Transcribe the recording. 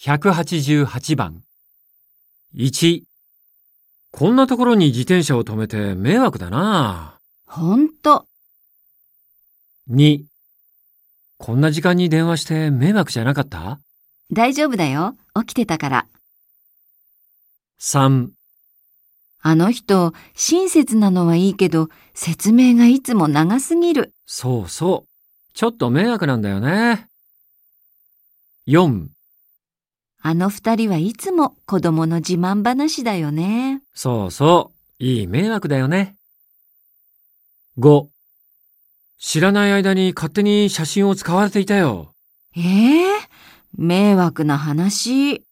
188番。1、こんなところに自転車を止めて迷惑だな。ほんと。2、こんな時間に電話して迷惑じゃなかった？大丈夫だよ。起きてたから。?3、あの人、親切なのはいいけど、説明がいつも長すぎる。そうそう。ちょっと迷惑なんだよね。4、あの二人はいつも子供の自慢話だよね。そうそう。いい迷惑だよね。5、知らない間に勝手に写真を使われていたよ。ええ迷惑な話。